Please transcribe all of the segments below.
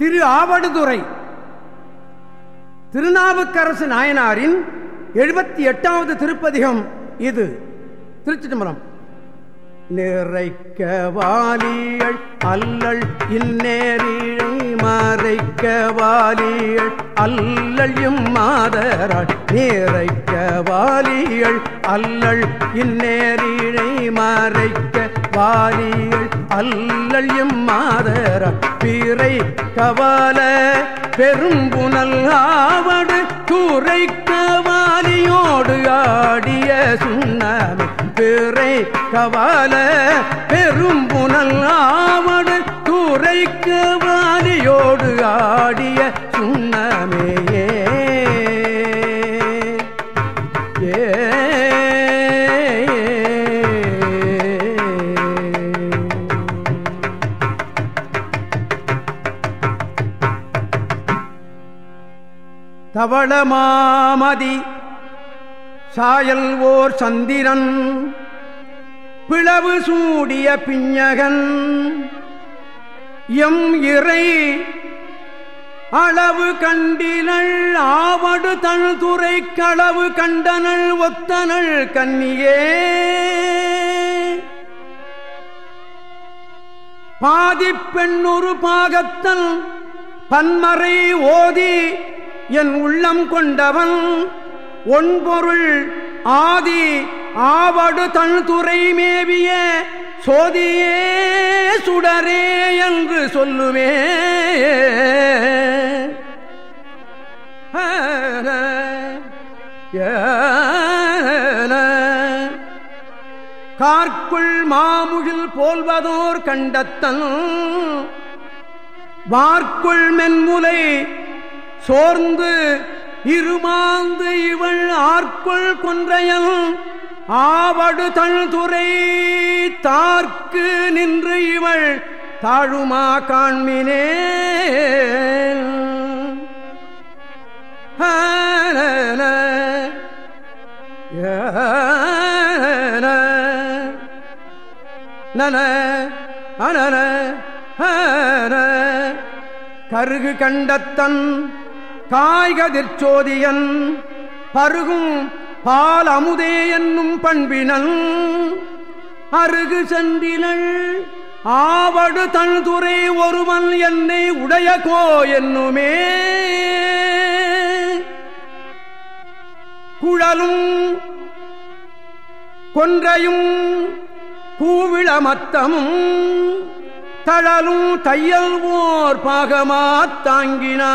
திரு ஆவடுதுறை. திருநாவுக்கரசு நாயனாரின் எழுபத்தி எட்டாவது திருப்பதிகம் இது. திருச்சி தம்பரம் நிறைக்க வாலியள் அல்லல் இந்நேரிழை மறைக்க வாலியள் அல்லல் மாதராள் நிறைக்க வாலியள் அல்லல் இந்நேரிழை மறைக்க வாலியள் அல்லல் மாதராள் பிறை கவால பெரும்புனல் ஆவடு தூரை கவாலியோடு ஆடிய சுண்ணமே பிறை கவால பெரும்புனல் ஆவடு தூரை கவாலியோடு ஆடிய சுண்ணமே. தவளமாமதி. சாயல் ஓர் சந்திரன் பிளவு சூடிய பிஞகன் எம் இறை அளவு கண்டினள் ஆவடு தழுதுரை களவு கண்டனள் ஒத்தனள் கன்னியே. பாதிப்பெண்ணொரு பாகத்தன் பன்மறை ஓதி என் உள்ளம் கொண்டவன் ஒன்பொருள் ஆதி ஆவடு தன்துறை மேவிய சோதியே சுடரே என்று சொல்லுமே. கார்க்குள் மாமுகில் போல்வதோர் கண்டத்தன் வார்க்குள் மென்முலை சோர்ந்து இருமாந்து இவள் ஆர்க்குள் கொன்றையல் ஆவடு தழ்துறை தார்க்கு நின்று இவள் தாழுமா காண்மினே நன அனன கருகு கண்டத்தன் காய்கதிர்ச்சோதியன் பருகும் பால் அமுதே என்னும் பண்பினன் அருகு சென்றினள் ஆவடு தன்துறை ஒருவன் என்னை உடையகோ என்னுமே. குழலும் கொன்றையும் கூவிளமத்தமும் தழலும் தையல் ஓர் பாகமாத் தாங்கினான்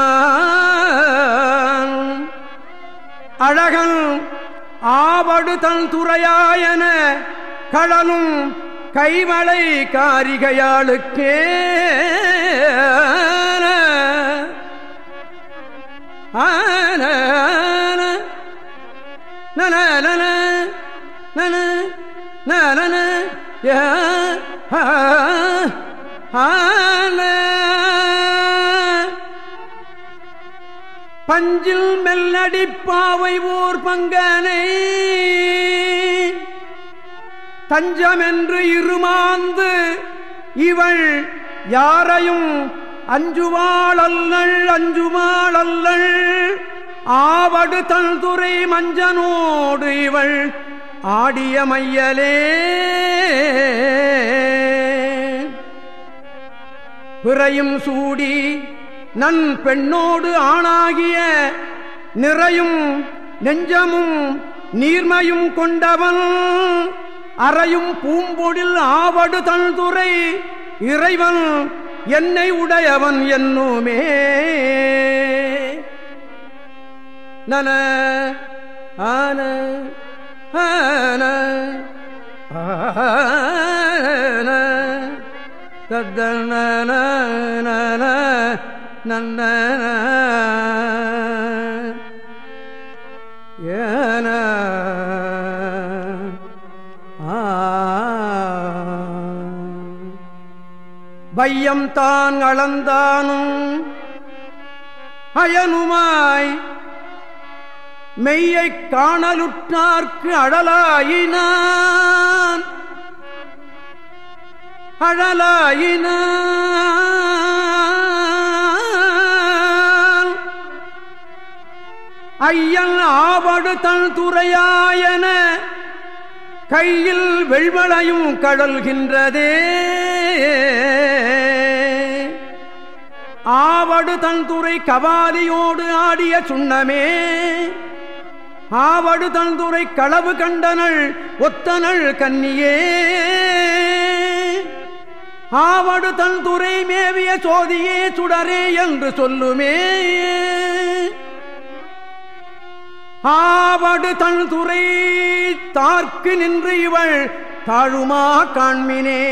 அழகன் ஆவடு தன் துறையாயன கடலும் கைமலை காரிகையாளுக்கே ஆன நன நன நன நன பஞ்சில் மெல்லடிப்பாவை ஓர் பங்கனை தஞ்சமென்று இருமாந்து இவள் யாரையும் அஞ்சுவாளல்லள் அஞ்சுவாளல்லள் ஆவடு தன் துறை மஞ்சனோடு இவள் ஆடிய மையலே. பிறையும் சூடி நன் பெண்ணோடு ஆணாகிய நிறையும் நெஞ்சமும் நீர்மையும் கொண்டவன் அறையும் பூம்பொடில் ஆவடு தன்துறை இறைவன் என்னை உடையவன் என்னுமே நன ஆன ஆன ஆ தத்தன நன்ன ஏன பையம் தான் அளந்தானும் அயனுமாய் மெய்யை காணலுற்றார்க்கு அழலாயினான் அழலாயின. ஐயன் ஆவடு தன் துறையாயன. கையில் வெள்மலையும் கடல்கின்றதே ஆவடு தன் துறை கவாலியோடு ஆடிய சுண்ணமே. ஆவடு தன் துறை களவு கண்டனள் ஒத்தனள் கன்னியே. ஆவடு தன் துறை மேவிய சோதியே சுடரே என்று சொல்லுமே. ஆவடு தன் துறை தார்க்கு நின்று இவள் தாழுமா காண்மினே.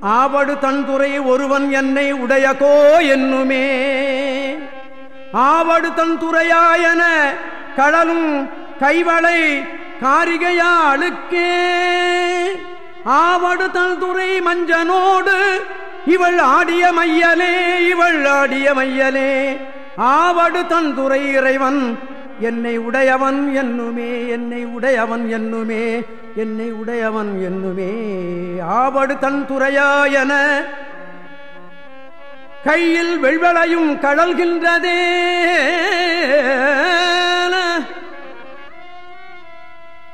ஆவடு தன் துறை ஒருவன் என்னை உடையகோ என்னுமே. ஆவடு தன் துறையாயன கடலும் கைவளை காரிகையாளுக்கே. ஆவடு தன் துறை மஞ்சனோடு இவள் ஆடிய மையலே இவள் ஆடிய மையலே. ஆவடு தன் துறை இறைவன் என்னை உடையவன் என்னுமே என்னை உடையவன் என்னுமே என்னை உடையவன் என்னுமே. ஆவடு தன் துறையாயன கையில் வெள்வளையும் கடல்கின்றதே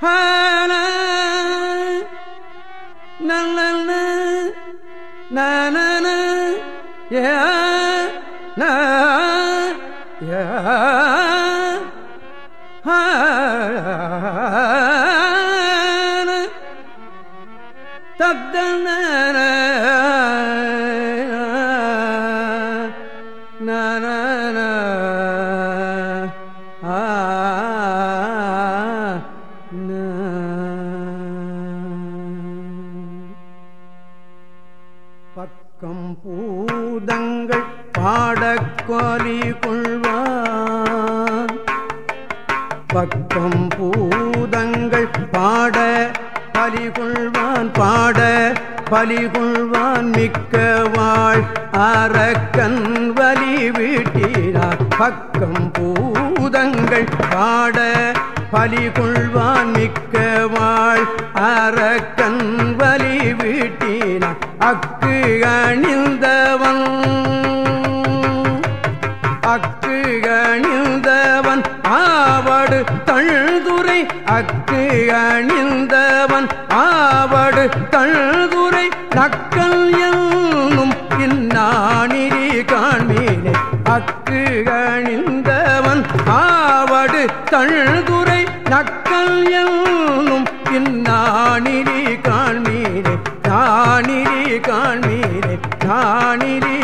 ஆன. நன ஏ. பூதங்கள் பாடக்கோலி கொள்வான் பக்கம் பூதங்கள் பாட பலிகொள்வான் பாட பலிகொள்வான் மிக்க வாழ். அரக்கன் வலி வீட்டினார் பக்கம் பூதங்கள் பாட பலிகொள்வான் மிக்க வாழ். அரக்கன் வலி வீட்டினார் அக்கு அணிந்தவன். அக்கு அணிந்தவன். ஆவடு தழுதுரை அக்கு அணிந்தவன். ஆவடு தழுதுரை நக்கல் என்னும் இந்நாணிரி காண்மீனே அக்கு அணிந்தவன். ஆவடு தழுதுரை நக்கல் என்னும் இந்நாணிரி காண்மீனே நாணிரி காண்மீரே நாணிரி